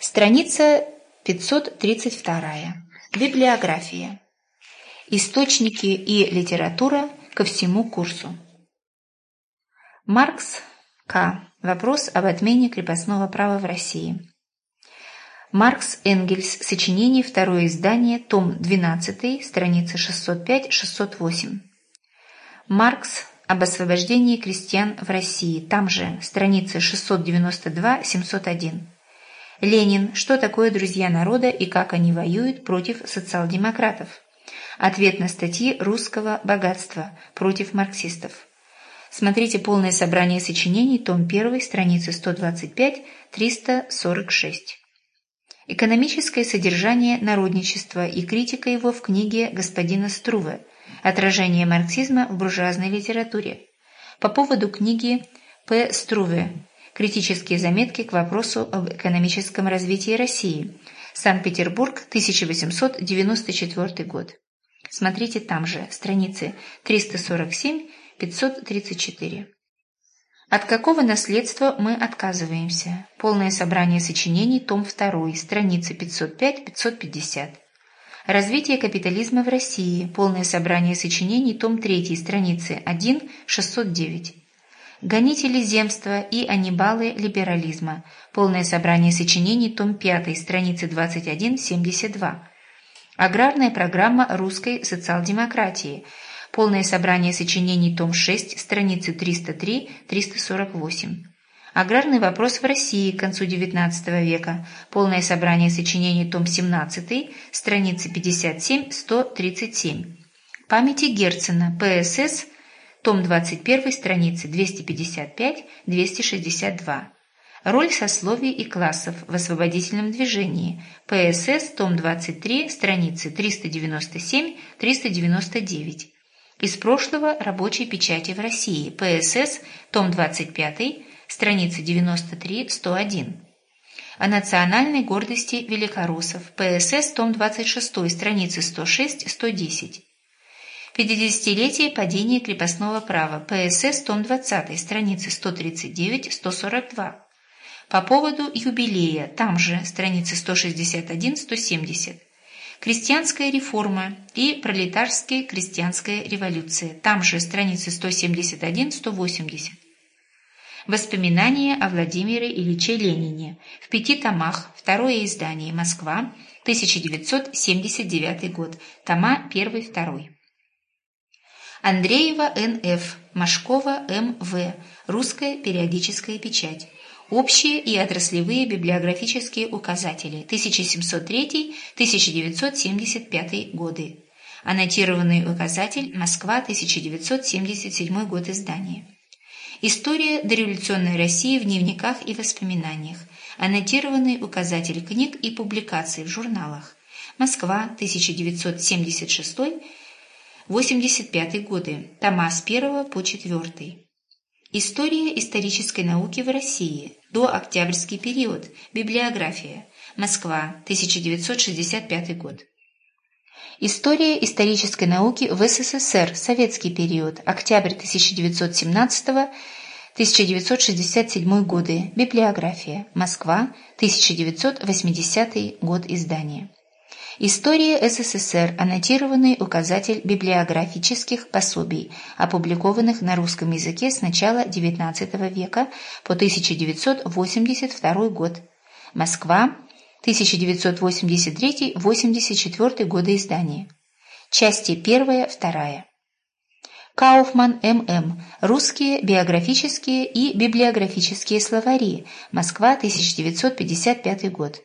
Страница 532. Библиография. Источники и литература ко всему курсу. Маркс К. Вопрос об отмене крепостного права в России. Маркс Энгельс. Сочинение. Второе издание. Том 12. Страница 605-608. Маркс об освобождении крестьян в России. Там же. Страница 692-701. Ленин. Что такое друзья народа и как они воюют против социал-демократов? Ответ на статьи «Русского богатства» против марксистов. Смотрите полное собрание сочинений, том 1, страницы 125-346. Экономическое содержание народничества и критика его в книге господина Струве «Отражение марксизма в буржуазной литературе». По поводу книги П. Струве «Критические заметки к вопросу об экономическом развитии России», Санкт-Петербург, 1894 год. Смотрите там же, страницы 347-534. От какого наследства мы отказываемся? Полное собрание сочинений, том 2, страницы 505-550. Развитие капитализма в России. Полное собрание сочинений, том 3, страницы 1-609. Гонители земства и аннибалы либерализма. Полное собрание сочинений, том 5, страницы 21-72. Аграрная программа русской социал-демократии – Полное собрание сочинений, том 6, страницы 303-348. Аграрный вопрос в России к концу XIX века. Полное собрание сочинений, том 17, страницы 57-137. Памяти Герцена, ПСС, том 21, страницы 255-262. Роль сословий и классов в освободительном движении. ПСС, том 23, страницы 397-399. Из прошлого рабочей печати в России. ПСС, том 25, страница 93-101. О национальной гордости великороссов. ПСС, том 26, страницы 106-110. 50-летие падения крепостного права. ПСС, том 20, страницы 139-142. По поводу юбилея, там же, страницы 161-170. Крестьянская реформа и пролетарская крестьянская революция. Там же страницы 171-180. Воспоминания о Владимире Ильиче Ленине. В пяти томах. Второе издание. Москва. 1979 год. Тома 1-2. Андреева Н.Ф. Машкова М.В. Русская периодическая печать. Общие и отраслевые библиографические указатели 1703-1975 годы. Аннотированный указатель Москва 1977 год издания. История дореволюционной России в дневниках и воспоминаниях. Аннотированный указатель книг и публикаций в журналах. Москва 1976 85 годы. Тома с 1 по 4. История исторической науки в России. До Октябрьский период. Библиография. Москва. 1965 год. История исторической науки в СССР. Советский период. Октябрь 1917-1967 годы. Библиография. Москва. 1980 год издания. История СССР. Аннотированный указатель библиографических пособий, опубликованных на русском языке с начала XIX века по 1982 год. Москва. 1983-84 годы издания. Части 1-2. Кауфман М.М. Русские биографические и библиографические словари. Москва, 1955 год.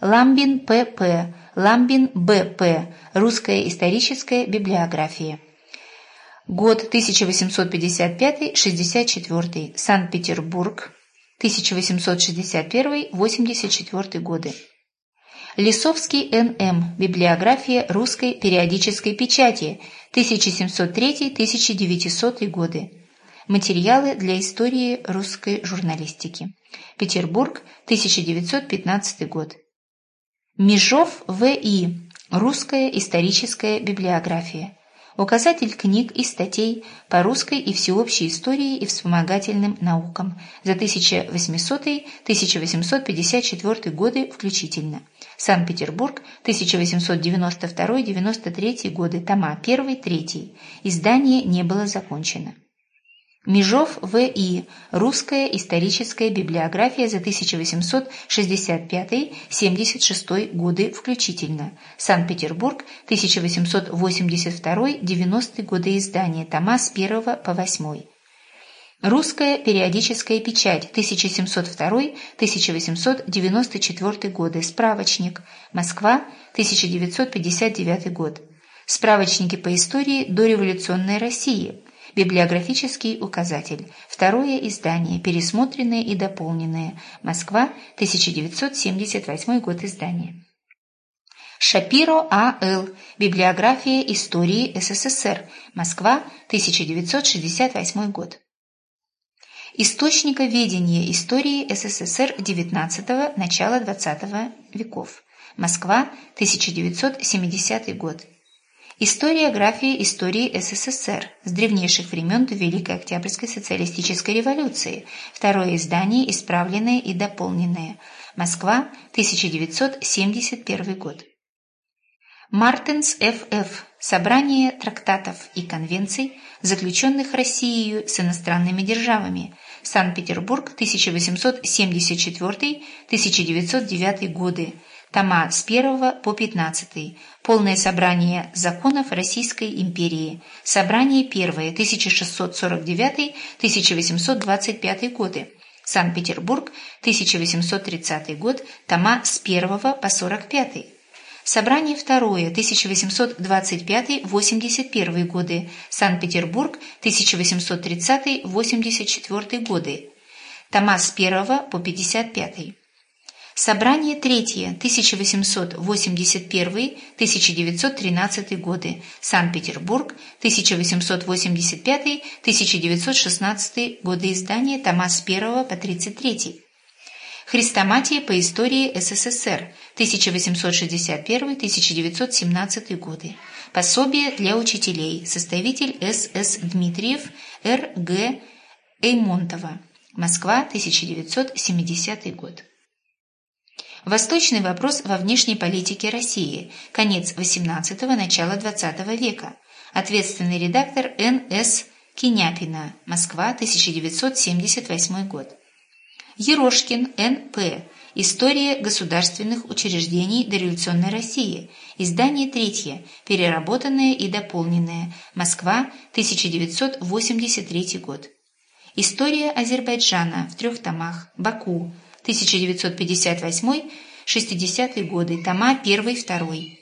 Ламбин П.П. Ламбин Б.П. Русская историческая библиография. Год 1855-64. Санкт-Петербург. 1861-84 годы. Лисовский Н.М. Библиография русской периодической печати. 1703-1900 годы. Материалы для истории русской журналистики. Петербург, 1915 год. Межов В.И. Русская историческая библиография. Указатель книг и статей по русской и всеобщей истории и вспомогательным наукам за 1800-1854 годы включительно. Санкт-Петербург, 1892-93 годы, тома 1-3. Издание не было закончено. Межов В.И. Русская историческая библиография за 1865-76 годы включительно. Санкт-Петербург, 1882-90 годы издания, тома с 1 по 8. Русская периодическая печать, 1702-1894 годы, справочник, Москва, 1959 год. Справочники по истории дореволюционной России, Библиографический указатель. Второе издание. Пересмотренное и дополненное. Москва, 1978 год издания. Шапиро А.Л. Библиография истории СССР. Москва, 1968 год. Источниковедение истории СССР XIX – начала XX веков. Москва, 1970 год. Историография истории СССР с древнейших времен до Великой Октябрьской социалистической революции. Второе издание, исправленное и дополненное. Москва, 1971 год. Мартинс Ф.Ф. Собрание трактатов и конвенций, заключенных Россией с иностранными державами. Санкт-Петербург, 1874-1909 годы тома с 1 по 15, полное собрание законов Российской империи, собрание первое, 1649-1825 годы, Санкт-Петербург, 1830 год, тома с 1 по 45. Собрание второе, 1825-81 годы, Санкт-Петербург, 1830-84 годы, тома с 1 по 55. Собрание третье, 1881-1913 годы, Санкт-Петербург, 1885-1916 годы издания, тома с 1 по 33. Хрестоматия по истории СССР, 1861-1917 годы. Пособие для учителей. Составитель С.С. Дмитриев, Р.Г. Эймонтова. Москва, 1970 год. Восточный вопрос во внешней политике России. Конец XVIII – начало XX века. Ответственный редактор Н.С. Киняпина. Москва, 1978 год. Ерошкин, Н.П. История государственных учреждений дореволюционной России. Издание третье. Переработанное и дополненное. Москва, 1983 год. История Азербайджана в трех томах. Баку. 1958-60 годы, тома 1-2.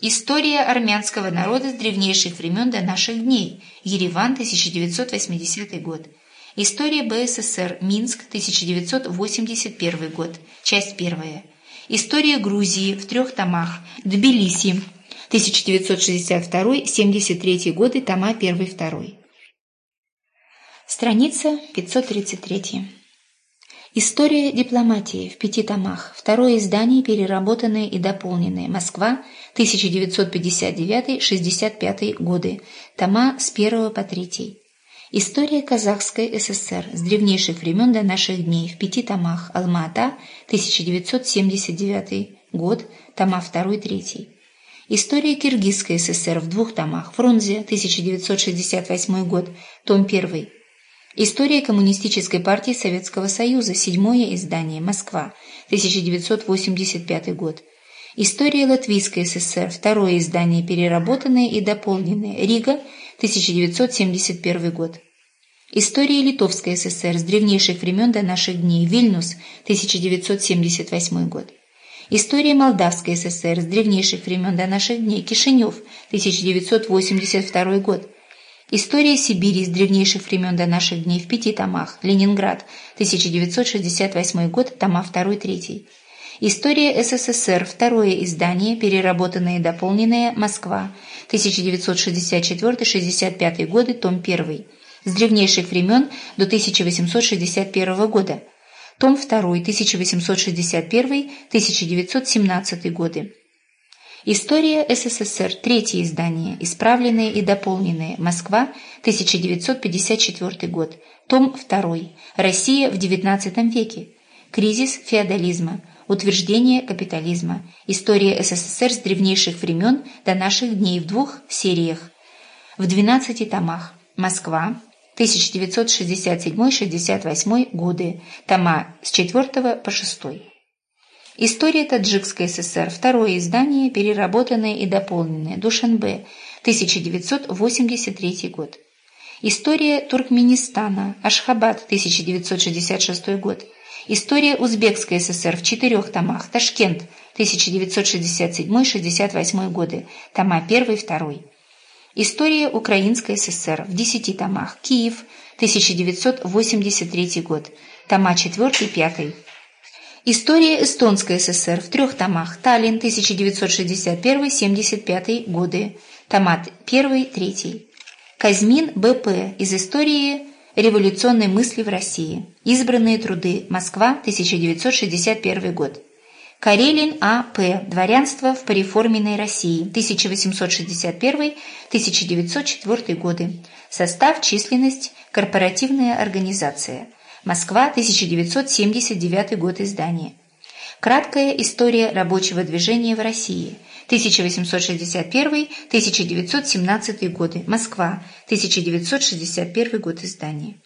История армянского народа с древнейших времен до наших дней. Ереван, 1980 год. История БССР. Минск, 1981 год. Часть первая. История Грузии в трех томах. Тбилиси, 1962-73 годы, тома 1-2. Страница 533. История дипломатии в пяти томах. Второе издание, переработанное и дополненное. Москва, 1959-65 годы. Тома с 1 по 3. История Казахской ССР с древнейших времен до наших дней в пяти томах. Алма-Ата, 1979 год. Тома 2-3. История Киргизской ССР в двух томах. Фрунзе, 1968 год. Том 1. История Коммунистической партии Советского Союза, седьмое издание, Москва, 1985 год. История Латвийской ССР, второе издание, переработанное и дополненное, Рига, 1971 год. История Литовской ССР. С древнейших времен до наших дней, Вильнюс, 1978 год. История Молдавской ССР. С древнейших времен до наших дней, Кишинев, 1982 год. История Сибири с древнейших времен до наших дней в пяти томах. Ленинград, 1968 год, тома 2-3. История СССР, второе издание, переработанное и дополненное, Москва, 1964-65 годы, том 1. С древнейших времен до 1861 года. Том 2, 1861-1917 годы. История СССР. Третье издание. Исправленное и дополненное. Москва. 1954 год. Том 2. Россия в XIX веке. Кризис феодализма. Утверждение капитализма. История СССР с древнейших времен до наших дней в двух сериях. В 12 томах. Москва. 1967-68 годы. Тома с 4 по 6. История Таджикской ССР. Второе издание, переработанное и дополненное. Душанбе. 1983 год. История Туркменистана. Ашхабад. 1966 год. История Узбекской ССР в четырех томах. Ташкент, 1967-68 годы. Тома 1 и 2. История Украинской ССР в десяти томах. Киев, 1983 год. Тома 4 и 5. История Эстонской ССР в трех томах. Таллин, 1961-75 годы. Тома 1 3. Казьмин Б.П. из истории революционной мысли в России. Избранные труды. Москва, 1961 год. Карелин А.П. Дворянство в пореформенной России. 1861-1904 годы. Состав, численность, корпоративная организация. Москва, 1979 год издания. Краткая история рабочего движения в России. 1861-1917 годы. Москва. 1961 год издания.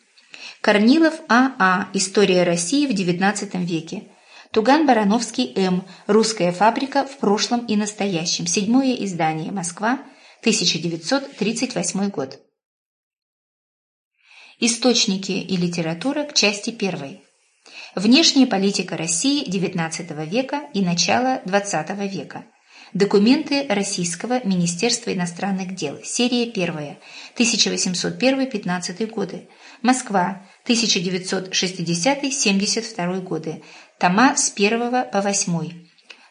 Корнилов А.А. А. История России в XIX веке. Туган Барановский М. Русская фабрика в прошлом и настоящем. Седьмое издание. Москва. 1938 год. Источники и литература к части первой. Внешняя политика России XIX века и начала XX века. Документы Российского Министерства иностранных дел. Серия первая. 1801-15 годы. Москва. 1960-72 годы. Тома с 1 по 8.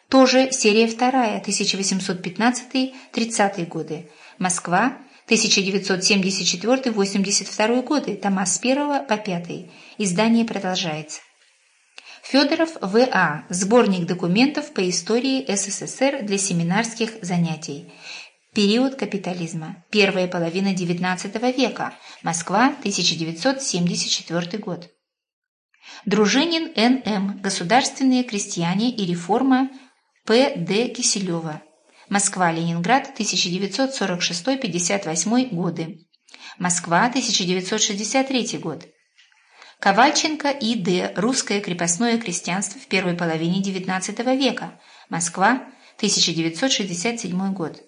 Тоже серия вторая. 1815-30 годы. Москва. 1974-82 годы. Тома с 1 по 5. Издание продолжается. Федоров В.А. Сборник документов по истории СССР для семинарских занятий. Период капитализма. Первая половина XIX века. Москва, 1974 год. Дружинин Н.М. Государственные крестьяне и реформа П.Д. Киселева. Москва-Ленинград, 1946-58 годы. Москва, 1963 год. Ковальченко И.Д. Русское крепостное крестьянство в первой половине XIX века. Москва, 1967 год.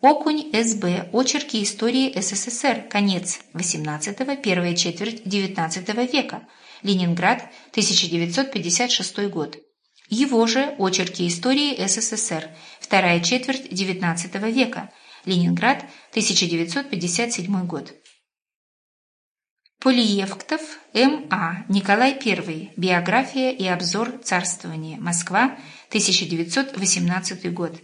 Окунь С.Б. Очерки истории СССР. Конец XVIII, первая четверть XIX века. Ленинград, 1956 год. Его же Очерки истории СССР. Вторая четверть XIX века. Ленинград, 1957 год. Полиевктов, М.А. Николай I. Биография и обзор царствования. Москва, 1918 год.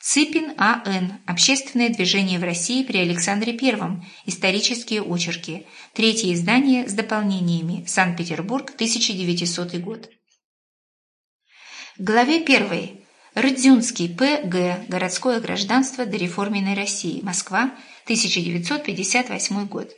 Цыпин А.Н. Общественное движение в России при Александре I. Исторические очерки. Третье издание с дополнениями. Санкт-Петербург, 1900 год. Главе 1. Рыдзюнский П.Г. Городское гражданство до реформенной России. Москва, 1958 год.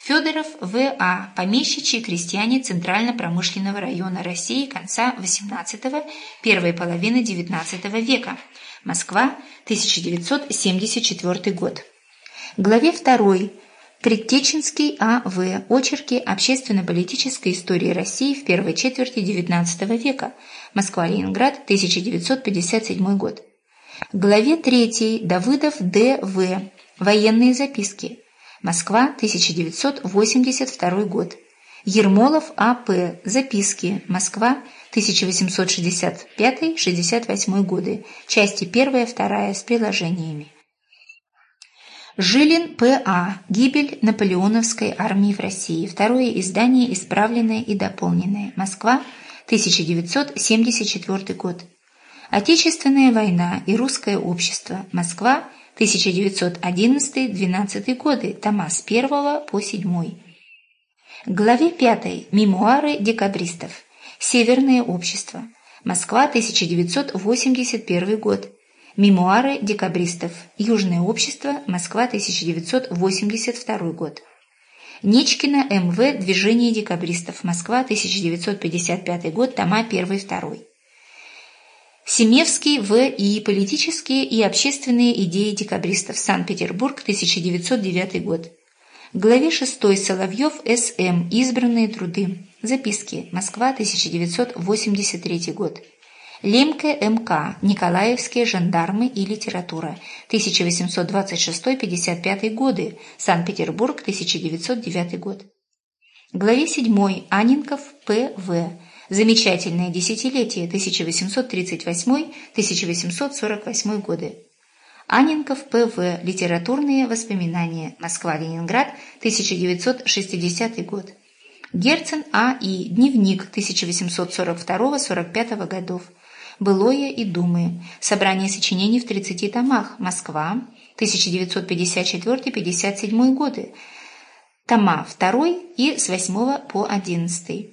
Федоров В.А. Помещичьи крестьяне Центрально-промышленного района России конца XVIII – первой половины XIX века. Москва, 1974 год. Главе 2. Предтеченский А.В. Очерки общественно-политической истории России в первой четверти XIX века. Москва-Ленинград, 1957 год. Главе 3. Давыдов Д.В. Военные записки. Москва, 1982 год. Ермолов А.П. Записки. Москва, 1865-68 годы. Части 1-2 с приложениями. Жилин П.А. Гибель наполеоновской армии в России. Второе издание исправленное и дополненное. Москва, 1974 год. Отечественная война и русское общество. Москва, 1911-12 годы, тома с 1 по 7. Главе 5. Мемуары декабристов. Северное общество. Москва, 1981 год. Мемуары декабристов. Южное общество. Москва, 1982 год. Нечкина М.В. Движение декабристов. Москва, 1955 год. Тома 1-2. Семевский В.И. Политические и общественные идеи декабристов. Санкт-Петербург, 1909 год. Главе 6 Соловьев С.М. Избранные труды. Записки. Москва, 1983 год. Лемке М.К. Николаевские жандармы и литература. 1826-55 годы. Санкт-Петербург, 1909 год. Главе 7 Анинков П.В. Замечательное десятилетие 1838-1848 годы. Анинков П.В. Литературные воспоминания. Москва-Ленинград, 1960 год. Герцен А.И. Дневник 1842-45 годов. Былое и думы. Собрание сочинений в 30 томах. Москва, 1954-57 годы. Тома 2 и с 8 по 11.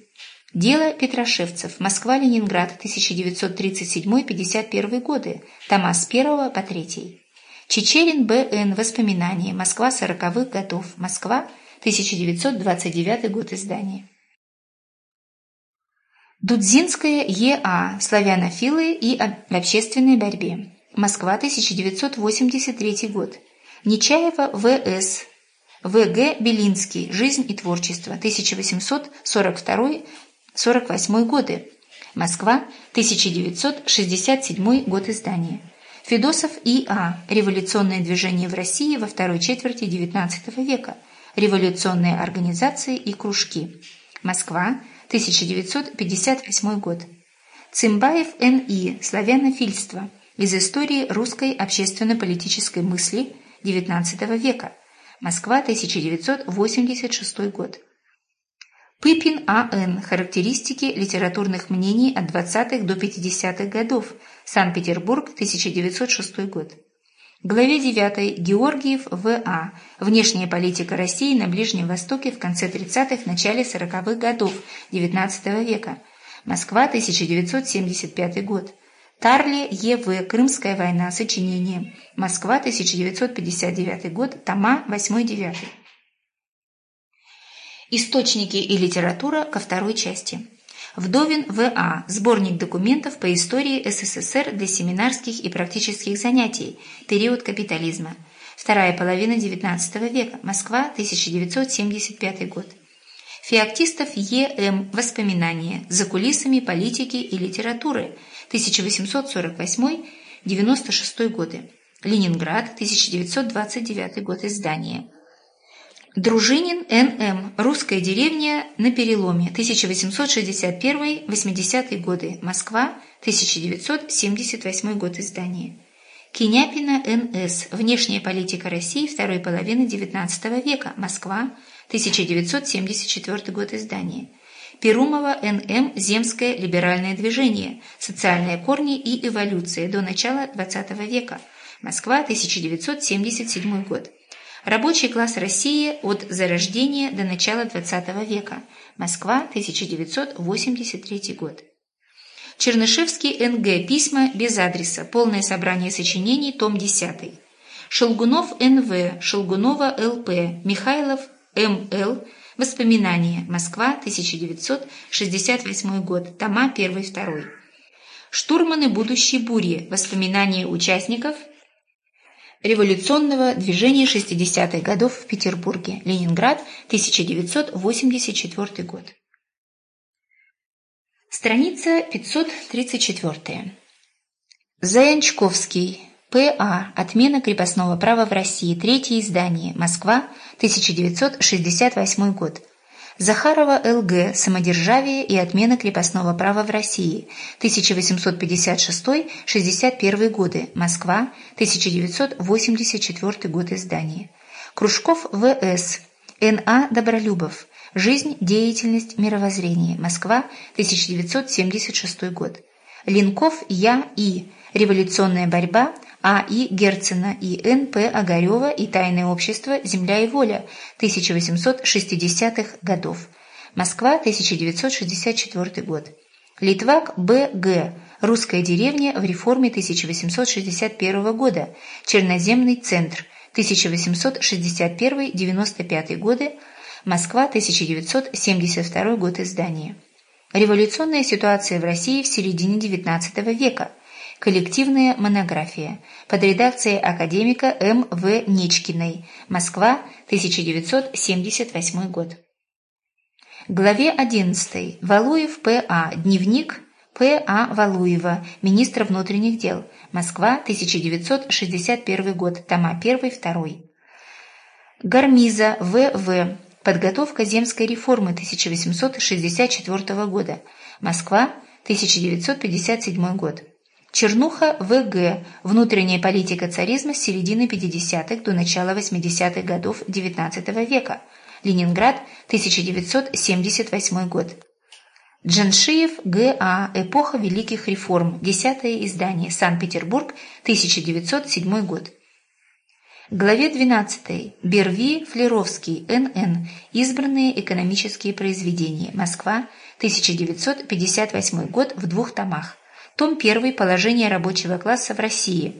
Дело Петрошевцев. Москва-Ленинград, 1937-51 годы. Тома с 1 по 3. Чечерин Б.Н. Воспоминания. Москва 40-х годов. Москва, 1929 год издания. Дудзинская Е.А. Славянофилы и об общественной борьбе. Москва, 1983 год. Нечаева В.С. В.Г. Белинский. Жизнь и творчество. 1842-48 годы. Москва, 1967 год издания. Федосов И.А. Революционное движение в России во второй четверти XIX века. Революционные организации и кружки. Москва, 1958 год. Цимбаев Н.И. Славянофильство. Из истории русской общественно-политической мысли XIX века. Москва, 1986 год. Пыпин А.Н. Характеристики литературных мнений от 20-х до 50-х годов. Санкт-Петербург, 1906 год. Главе 9 Георгиев В.А. Внешняя политика России на Ближнем Востоке в конце 30-х, начале 40-х годов XIX века. Москва, 1975 год. Тарли Е.В. Крымская война. Сочинение. Москва, 1959 год. Тома 8-9. Источники и литература ко второй части. Вдовин В.А. Сборник документов по истории СССР для семинарских и практических занятий. Период капитализма. Вторая половина XIX века. Москва, 1975 год. Феоктистов Е.М. Воспоминания. За кулисами политики и литературы. 1848-96 годы. Ленинград, 1929 год издания. Дружинин Н.М. Русская деревня на переломе. 1861-80 годы. Москва. 1978 год издания. Киняпина Н.С. Внешняя политика России второй половины XIX века. Москва. 1974 год издания. Перумова Н.М. Земское либеральное движение. Социальные корни и эволюция до начала XX века. Москва. 1977 год. Рабочий класс России от зарождения до начала XX века. Москва, 1983 год. Чернышевский Н.Г. Письма без адреса. Полное собрание сочинений. Том 10. Шелгунов Н.В. Шелгунова Л.П. Михайлов М.Л. Воспоминания. Москва, 1968 год. Тома 1-2. Штурманы будущей бури. Воспоминания участников революционного движения 60-х годов в Петербурге, Ленинград, 1984 год. Страница 534. Заянчковский. П.А. Отмена крепостного права в России. Третье издание. Москва, 1968 год. Захарова Л.Г. «Самодержавие и отмена крепостного права в России», 1856-61 годы, Москва, 1984 год издания. Кружков В.С. Н.А. Добролюбов. Жизнь, деятельность, мировоззрение. Москва, 1976 год. Линков Я. И. Революционная борьба а. И. Герцена и Н. П. Огарева и Тайное общество «Земля и воля» 1860-х годов. Москва, 1964 год. Литвак Б. Г. Русская деревня в реформе 1861 года. Черноземный центр. 1861-95 годы. Москва, 1972 год издания. Революционная ситуация в России в середине XIX века. Коллективная монография. Под редакцией академика М. В. Нечкиной. Москва, 1978 год. Главе 11. Валуев П.А. Дневник П.А. Валуева, министра внутренних дел. Москва, 1961 год. Тома 1-2. Гармиза В.В. Подготовка земской реформы 1864 года. Москва, 1957 год. Чернуха В.Г. Внутренняя политика царизма с середины 50-х до начала 80-х годов XIX века. Ленинград, 1978 год. Джаншиев Г.А. Эпоха Великих Реформ. Десятое издание. Санкт-Петербург, 1907 год. Главе 12. Берви Флеровский, Н.Н. Избранные экономические произведения. Москва, 1958 год в двух томах. Том 1. Положение рабочего класса в России.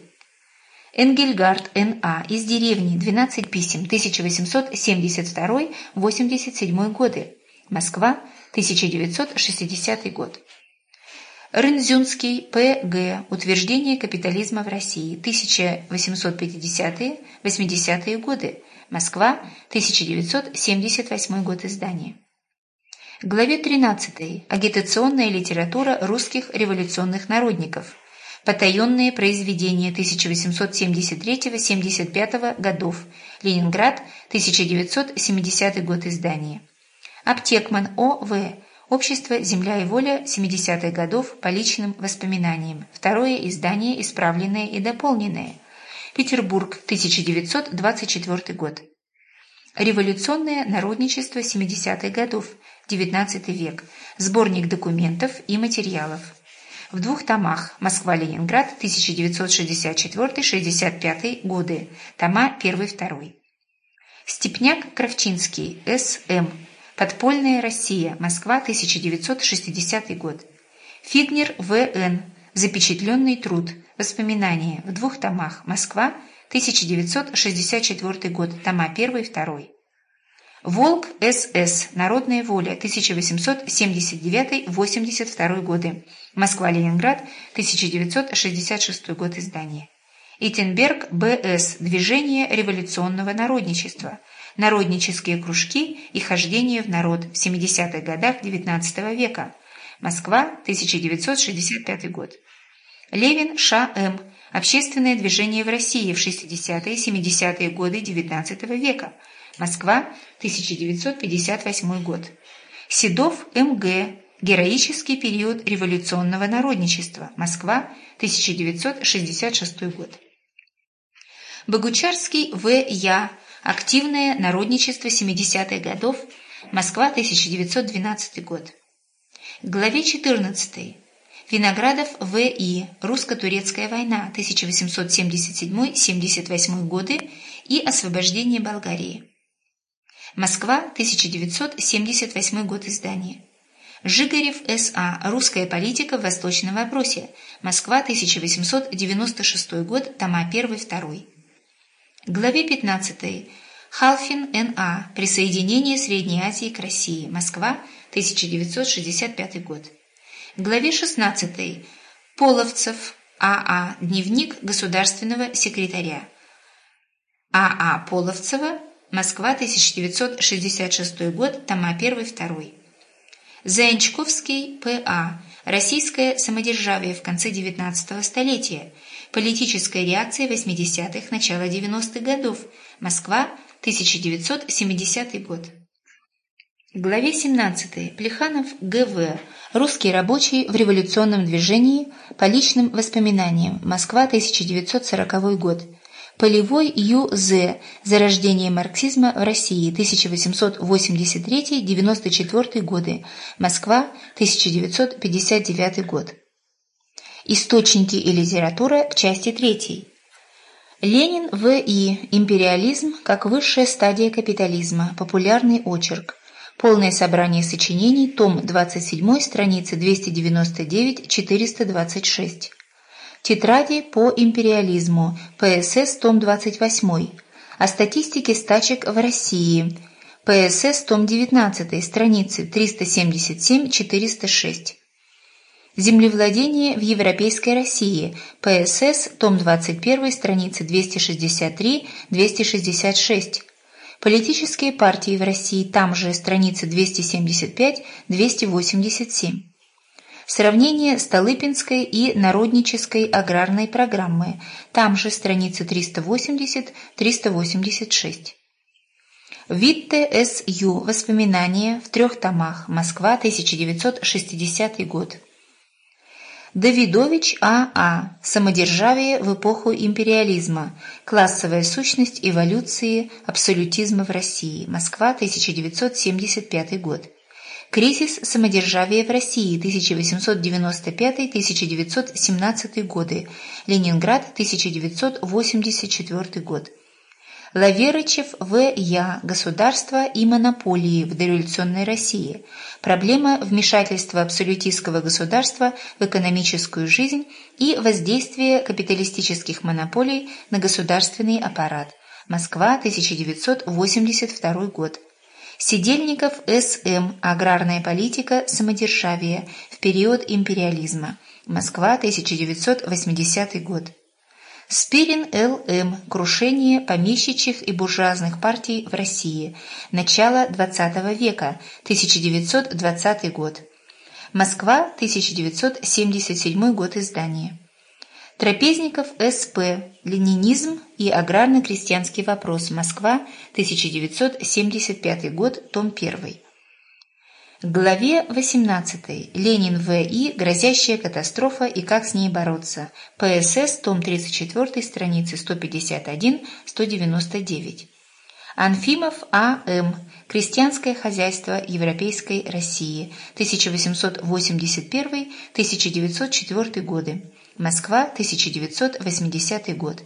Энгельгард Н.А. Из деревни. 12 писем. 1872-87 годы. Москва, 1960 год. Рынзюнский П.Г. Утверждение капитализма в России. 1850-80-е годы. Москва, 1978 год издания. Главе 13. Агитационная литература русских революционных народников. Потаенные произведения 1873-75 годов. Ленинград, 1970 год издания. Аптекман О.В. Общество «Земля и воля» 70-х годов по личным воспоминаниям. Второе издание, исправленное и дополненное. Петербург, 1924 год. Революционное народничество 70-х годов, XIX век. Сборник документов и материалов. В двух томах «Москва-Ленинград» 1964-65 годы. Тома 1-2. Степняк-Кравчинский, С.М. Подпольная Россия. Москва, 1960 год. Фигнер В.Н. Запечатленный труд. Воспоминания. В двух томах. Москва, 1964 год. Тома 1 и 2. Волк С.С. Народная воля. 1879-82 годы. Москва-Ленинград. 1966 год издания. Итенберг Б.С. Движение революционного народничества народнические кружки и хождение в народ в 70-х годах XIX века. Москва, 1965 год. Левин Ш.М. Общественное движение в России в 60-е и 70-е годы XIX века. Москва, 1958 год. Седов М.Г. Героический период революционного народничества. Москва, 1966 год. Богучарский В.Я. Активное народничество 70-х годов. Москва, 1912 год. Главе 14. Виноградов В.И. Русско-турецкая война 1877-78 годы и освобождение Болгарии. Москва, 1978 год издания. Жигарев С.А. Русская политика в восточном вопросе. Москва, 1896 год, тома 1-2. Главе 15. Халфин Н.А. Присоединение Средней Азии к России. Москва, 1965 год. Главе 16. Половцев А.А. Дневник государственного секретаря. А.А. Половцева. Москва, 1966 год. Тома 1-2. Заянчковский П.А. Российское самодержавие в конце XIX столетия. Политическая реакция 80-х, начала 90-х годов. Москва, 1970 год. В главе 17 Плеханов Г.В. Русский рабочий в революционном движении по личным воспоминаниям. Москва, 1940 год. Полевой Ю.З. Зарождение марксизма в России. 1883-94 годы. Москва, 1959 год. Источники и литература к части третьей. Ленин В.И. Империализм как высшая стадия капитализма. Популярный очерк. Полное собрание сочинений, том 27, страницы 299-426. Тетради по империализму, ПСС, том 28. О статистике стачек в России, ПСС, том 19, страницы 377-406. Землевладение в Европейской России, ПСС, том 21, страницы 263-266. Политические партии в России, там же страницы 275-287. Сравнение Столыпинской и Народнической аграрной программы, там же страницы 380-386. Витте С.Ю. Воспоминания в трех томах. Москва, 1960 год. Давидович А.А. А. Самодержавие в эпоху империализма. Классовая сущность эволюции абсолютизма в России. Москва, 1975 год. Кризис самодержавия в России 1895-1917 годы. Ленинград, 1984 год. Лаверычев В. Я. Государство и монополии в дореволюционной России. Проблема вмешательства абсолютистского государства в экономическую жизнь и воздействие капиталистических монополий на государственный аппарат. Москва, 1982 год. Сидельников С.М. Аграрная политика, самодержавие в период империализма. Москва, 1980 год. Спирин Л.М. Крушение помещичьих и буржуазных партий в России. Начало XX века. 1920 год. Москва, 1977 год издания. Трапезников С.П. Ленинизм и аграрно-крестьянский вопрос. Москва, 1975 год, том 1. Главе 18. Ленин В.И. Грозящая катастрофа и как с ней бороться. ПСС, том 34, страницы 151-199. Анфимов А.М. Крестьянское хозяйство Европейской России. 1881-1904 годы. Москва, 1980 год.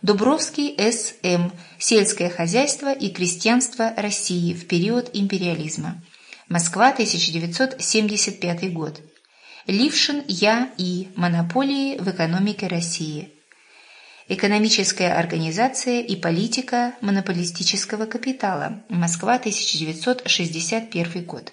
Дубровский С.М. Сельское хозяйство и крестьянство России в период империализма. Москва, 1975 год. Лившин Я. И. Монополии в экономике России. Экономическая организация и политика монополистического капитала. Москва, 1961 год.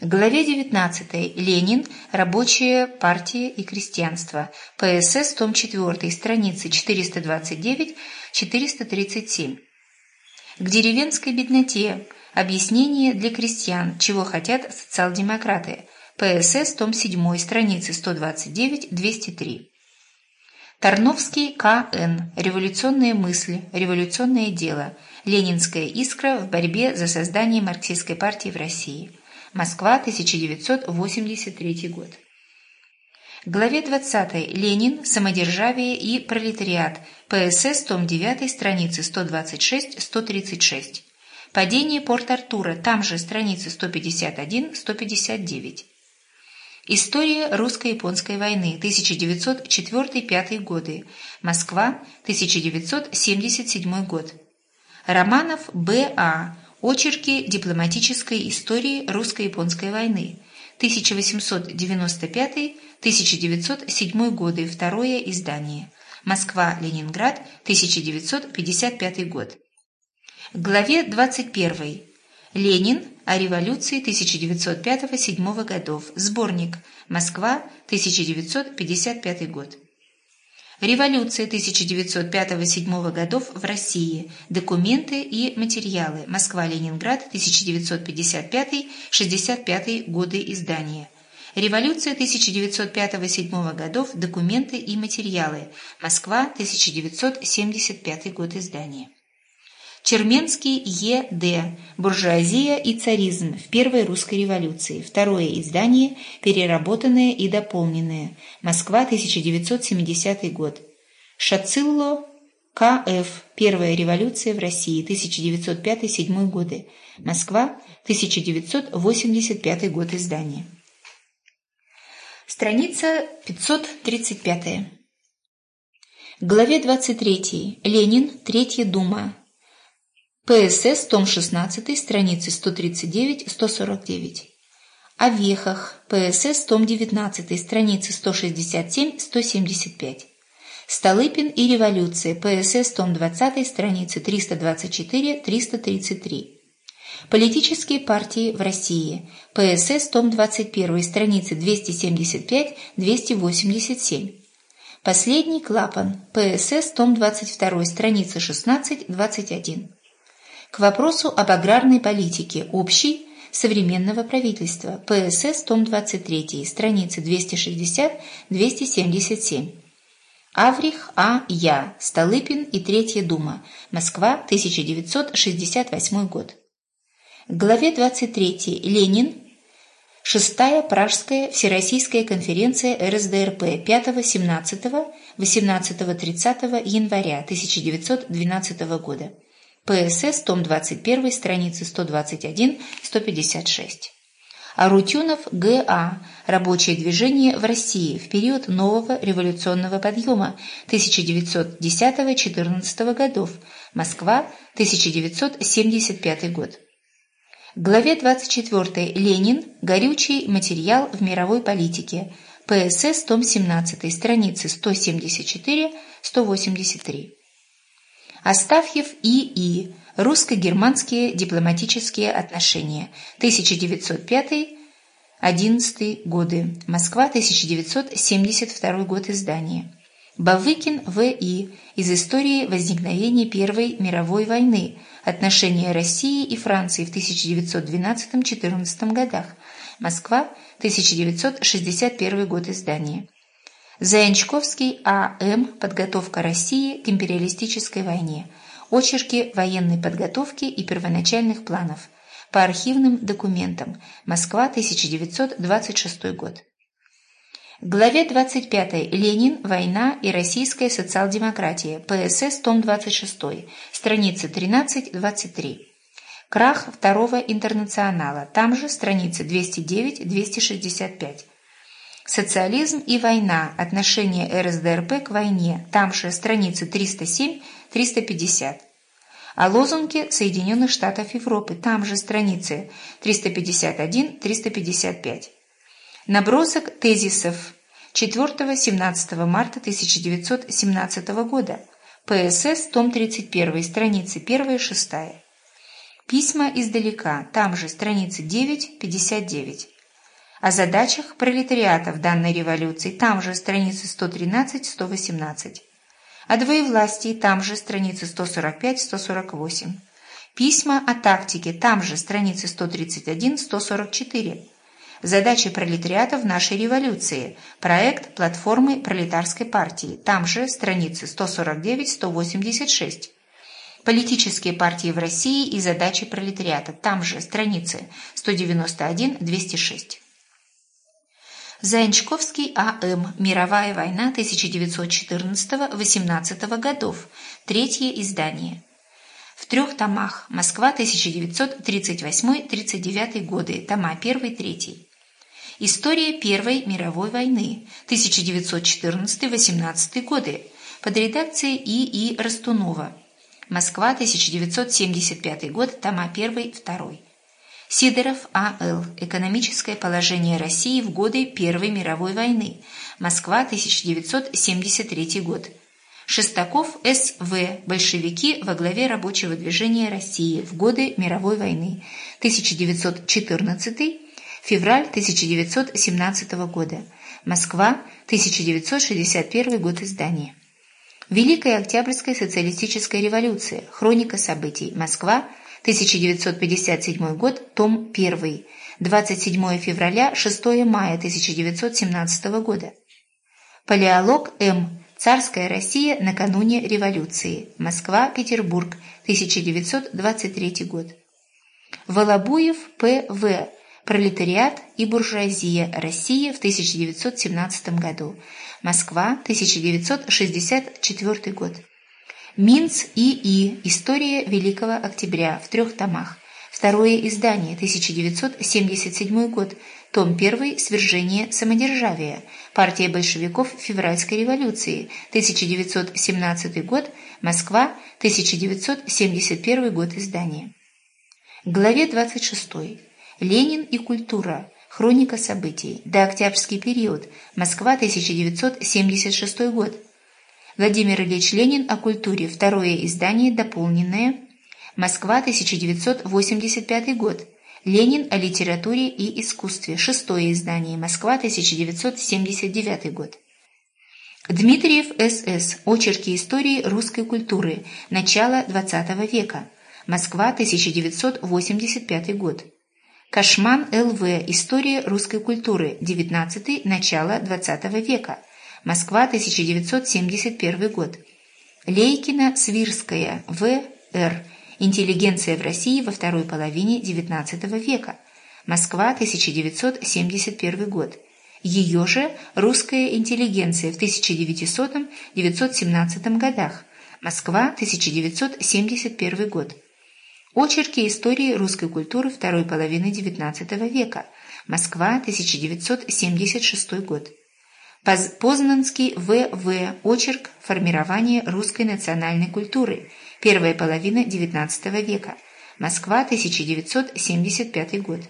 Главе 19. Ленин. Рабочая партия и крестьянство. ПСС, том 4, страницы 429-437. К деревенской бедноте. Объяснение для крестьян, чего хотят социал-демократы. ПСС, том 7, страницы 129-203. Тарновский К.Н. Революционные мысли, революционное дело. Ленинская искра в борьбе за создание марксистской партии в России. Москва, 1983 год. Главе 20. Ленин, самодержавие и пролетариат. ПСС, том 9, страницы 126-136. Падение Порт-Артура, там же страницы 151-159. История русско-японской войны, 1904-1905 годы. Москва, 1977 год. Романов Б.А. Очерки дипломатической истории русско-японской войны. 1895-1907 годы. Второе издание. Москва-Ленинград, 1955 год главе 21. Ленин о революции 1905-1907 годов. Сборник. Москва, 1955 год. Революция 1905-1907 годов в России. Документы и материалы. Москва-Ленинград, 1955-65 годы издания. Революция 1905-1907 годов. Документы и материалы. Москва, 1975 год издания. Черменский Е.Д. «Буржуазия и царизм в Первой русской революции». Второе издание, переработанное и дополненное. Москва, 1970 год. Шацилло К.Ф. Первая революция в России, 1905-1907 годы. Москва, 1985 год издания. Страница 535. Главе 23. Ленин. Третья дума. ПСС, том 16, страницы 139-149. О вехах. ПСС, том 19, страницы 167-175. Столыпин и революция. ПСС, том 20, страницы 324-333. Политические партии в России. ПСС, том 21, страницы 275-287. Последний клапан. ПСС, том 22, страница 16-21 к вопросу об аграрной политике общей современного правительства. ПСС, том 23, страницы 260-277. Аврих А. Я. Столыпин и Третья дума. Москва, 1968 год. К главе 23. Ленин. Шестая Пражская Всероссийская конференция РСДРП 5-17, 18-30 января 1912 года. ПСС, том 21, страницы 121-156. Арутюнов Г.А. Рабочее движение в России в период нового революционного подъема 1910-14 годов. Москва, 1975 год. Главе 24 Ленин. Горючий материал в мировой политике. ПСС, том 17, страницы 174-183. Астафьев И.И. Русско-германские дипломатические отношения. 1905-11 годы. Москва, 1972 год издания. Бавыкин В.И. Из истории возникновения Первой мировой войны. Отношения России и Франции в 1912-14 годах. Москва, 1961 год издания. Заянчковский А.М. Подготовка России к империалистической войне. Очерки военной подготовки и первоначальных планов. По архивным документам. Москва, 1926 год. Главе 25 «Ленин. Война и российская социал-демократия». ПСС, том 26. Страницы 13-23. Крах Второго интернационала. Там же страницы 209-265. Социализм и война. Отношение РСДРП к войне. Там же страницы 307-350. О лозунге Соединенных Штатов Европы. Там же страницы 351-355. Набросок тезисов 4-17 марта 1917 года. ПСС, том 31, страницы 1-6. Письма издалека. Там же страницы 9-59 о задачах пролетариата в данной революции, там же страницы 113-118. О двоевластии, там же страницы 145-148. Письма о тактике, там же страницы 131-144. Задачи пролетариата в нашей революции. Проект платформы пролетарской партии. Там же страницы 149-186. Политические партии в России и задачи пролетариата. Там же страницы 191-206. Заянчковский А.М. Мировая война 1914-18 годов. Третье издание. В трех томах. Москва, 1938-39 годы. Тома 1-3. История Первой мировой войны. 1914-18 годы. Под редакцией И.И. Растунова. Москва, 1975 год. Тома 1-2. Сидоров А.Л. Экономическое положение России в годы Первой мировой войны. Москва, 1973 год. Шестаков С.В. Большевики во главе рабочего движения России в годы мировой войны. 1914 февраль 1917 года. Москва, 1961 год издания. Великая Октябрьская социалистическая революция. Хроника событий. Москва, 1957 год, том 1, 27 февраля, 6 мая 1917 года. Палеолог М. Царская Россия накануне революции. Москва, Петербург, 1923 год. Волобуев П.В. Пролетариат и буржуазия. Россия в 1917 году. Москва, 1964 год. Минц И.И. История Великого Октября в трех томах. Второе издание, 1977 год, том 1 «Свержение самодержавия», партия большевиков февральской революции, 1917 год, Москва, 1971 год издания. главе 26. Ленин и культура. Хроника событий. Дооктябрьский период. Москва, 1976 год. Владимир Ильич Ленин о культуре. Второе издание, дополненное. Москва, 1985 год. Ленин о литературе и искусстве. Шестое издание. Москва, 1979 год. Дмитриев С.С. Очерки истории русской культуры. Начало XX века. Москва, 1985 год. Кашман Л.В. История русской культуры. 19 начало XX века. Москва, 1971 год. Лейкина Свирская. В.Р. Интеллигенция в России во второй половине XIX века. Москва, 1971 год. Ее же «Русская интеллигенция» в 1900-1917 годах. Москва, 1971 год. Очерки истории русской культуры второй половины XIX века. Москва, 1976 год. Познанский В.В. Очерк формирования русской национальной культуры. Первая половина XIX века. Москва, 1975 год.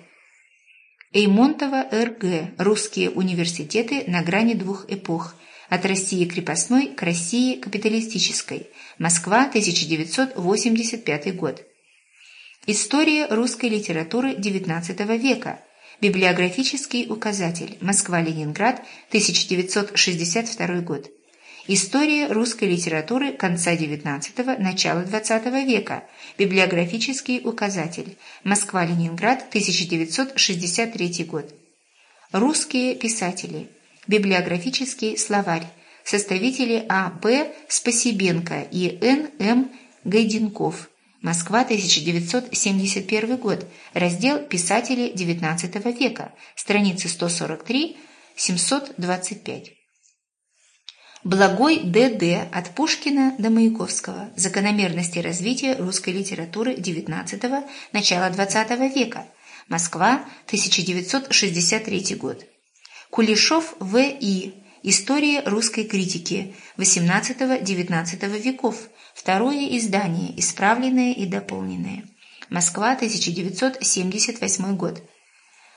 Эймонтова Р.Г. Русские университеты на грани двух эпох. От России крепостной к России капиталистической. Москва, 1985 год. История русской литературы XIX века. Библиографический указатель. Москва-Ленинград, 1962 год. История русской литературы конца XIX – начала XX века. Библиографический указатель. Москва-Ленинград, 1963 год. Русские писатели. Библиографический словарь. Составители А. П. Спасибенко и Н. М. Гайденков. Москва, 1971 год. Раздел «Писатели XIX века». Страницы 143-725. Благой Д.Д. От Пушкина до Маяковского. Закономерности развития русской литературы XIX – начала XX века. Москва, 1963 год. Кулешов В.И. История русской критики XVIII-XIX веков. Второе издание, исправленное и дополненное. Москва, 1978 год.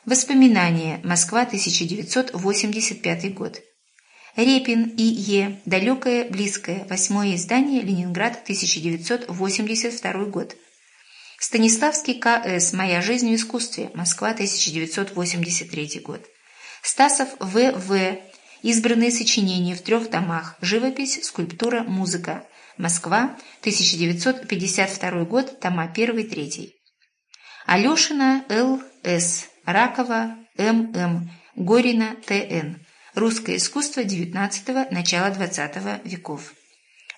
Воспоминания. Москва, 1985 год. Репин И. Е. Далекое, близкое. Восьмое издание. Ленинград, 1982 год. Станиславский К.С. «Моя жизнь в искусстве». Москва, 1983 год. Стасов В.В. Избранные сочинения в трех томах. Живопись, скульптура, музыка. Москва, 1952 год, тома 1-3. Алешина Л.С. Ракова М.М. Горина Т.Н. Русское искусство XIX – начала XX веков.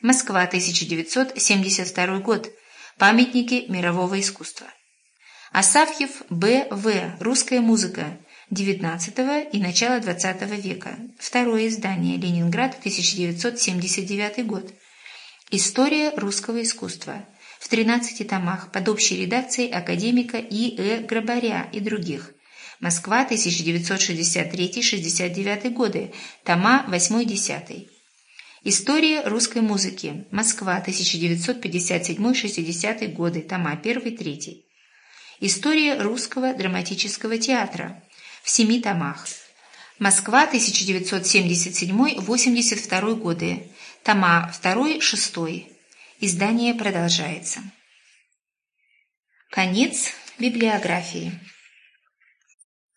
Москва, 1972 год. Памятники мирового искусства. Асафьев Б.В. Русская музыка. XIX и начала XX века. Второе издание. Ленинград, 1979 год. История русского искусства. В 13 томах под общей редакцией академика И.Э. Грабаря и других. Москва, 1963-69 годы, тома 8-10. История русской музыки. Москва, 1957-60 годы, тома 1-3. История русского драматического театра. В семи томах. Москва, 1977-82 годы, тома 2-6. Издание продолжается. Конец библиографии.